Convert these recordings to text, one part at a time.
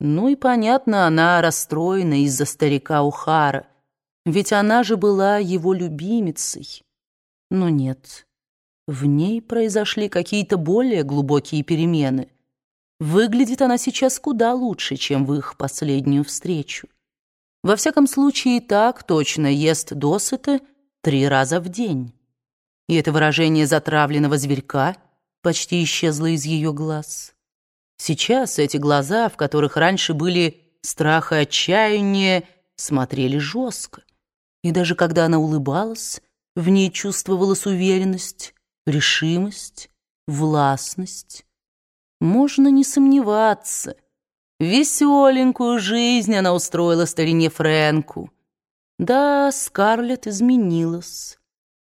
Ну и понятно, она расстроена из-за старика Ухара, ведь она же была его любимицей. Но нет, в ней произошли какие-то более глубокие перемены. Выглядит она сейчас куда лучше, чем в их последнюю встречу. Во всяком случае, так точно ест досыта три раза в день. И это выражение затравленного зверька почти исчезло из ее глаз. Сейчас эти глаза, в которых раньше были страх и отчаяние, смотрели жестко. И даже когда она улыбалась, в ней чувствовалась уверенность, решимость, властность. Можно не сомневаться. Веселенькую жизнь она устроила старине Фрэнку. Да, Скарлетт изменилась.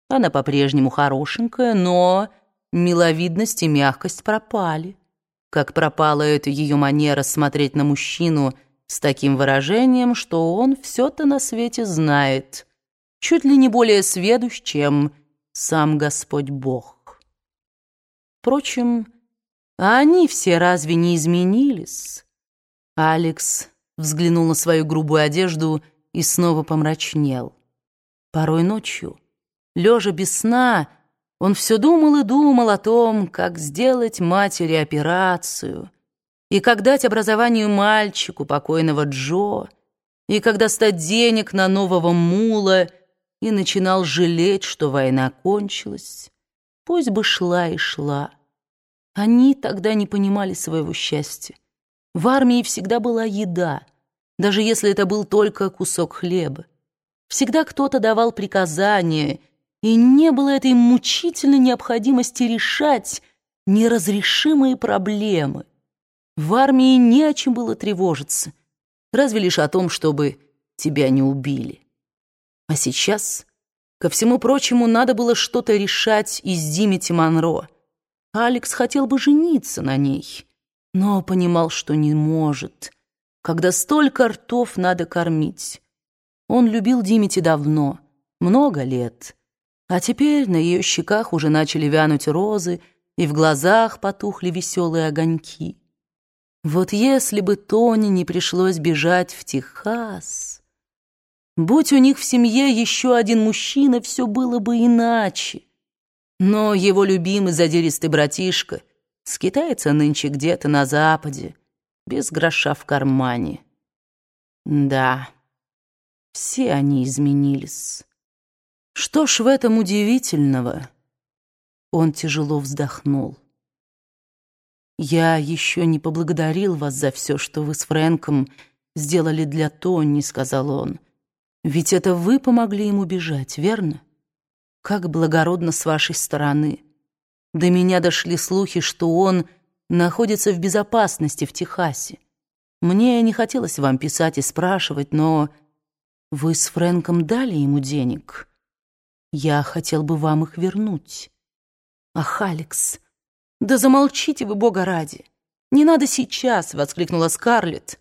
Она по-прежнему хорошенькая, но миловидность и мягкость пропали как пропала эта ее манера смотреть на мужчину с таким выражением, что он все-то на свете знает, чуть ли не более сведущ, чем сам Господь Бог. Впрочем, они все разве не изменились? Алекс взглянул на свою грубую одежду и снова помрачнел. Порой ночью, лежа без сна, он все думал и думал о том, как сделать матери операцию, и как дать образованию мальчику покойного Джо, и как достать денег на нового мула, и начинал жалеть, что война кончилась. Пусть бы шла и шла. Они тогда не понимали своего счастья. В армии всегда была еда, даже если это был только кусок хлеба. Всегда кто-то давал приказания — и не было этой мучительной необходимости решать неразрешимые проблемы. В армии не о чем было тревожиться, разве лишь о том, чтобы тебя не убили. А сейчас, ко всему прочему, надо было что-то решать из Димити Монро. Алекс хотел бы жениться на ней, но понимал, что не может, когда столько ртов надо кормить. Он любил Димити давно, много лет, а теперь на ее щеках уже начали вянуть розы, и в глазах потухли веселые огоньки. Вот если бы Тони не пришлось бежать в Техас... Будь у них в семье еще один мужчина, все было бы иначе. Но его любимый задиристый братишка скитается нынче где-то на западе, без гроша в кармане. Да, все они изменились. Что ж в этом удивительного? Он тяжело вздохнул. Я еще не поблагодарил вас за все, что вы с Фрэнком сделали для Тони, сказал он. Ведь это вы помогли ему бежать, верно? Как благородно с вашей стороны. До меня дошли слухи, что он находится в безопасности в Техасе. Мне не хотелось вам писать и спрашивать, но вы с Фрэнком дали ему денег?» Я хотел бы вам их вернуть. Ах, Алекс, да замолчите вы, Бога ради. Не надо сейчас, воскликнула Скарлетт.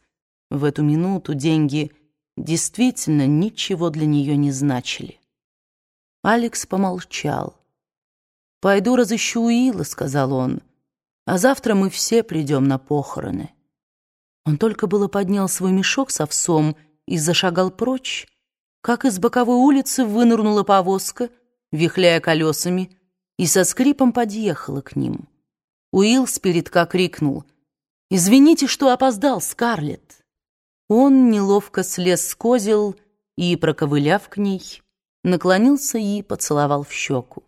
В эту минуту деньги действительно ничего для нее не значили. Алекс помолчал. «Пойду разыщу Уилла», — сказал он, «а завтра мы все придем на похороны». Он только было поднял свой мешок с овсом и зашагал прочь, как из боковой улицы вынырнула повозка, вихляя колесами, и со скрипом подъехала к ним. Уилл спередка крикнул «Извините, что опоздал, Скарлетт!» Он неловко слез с козел и, проковыляв к ней, наклонился и поцеловал в щеку.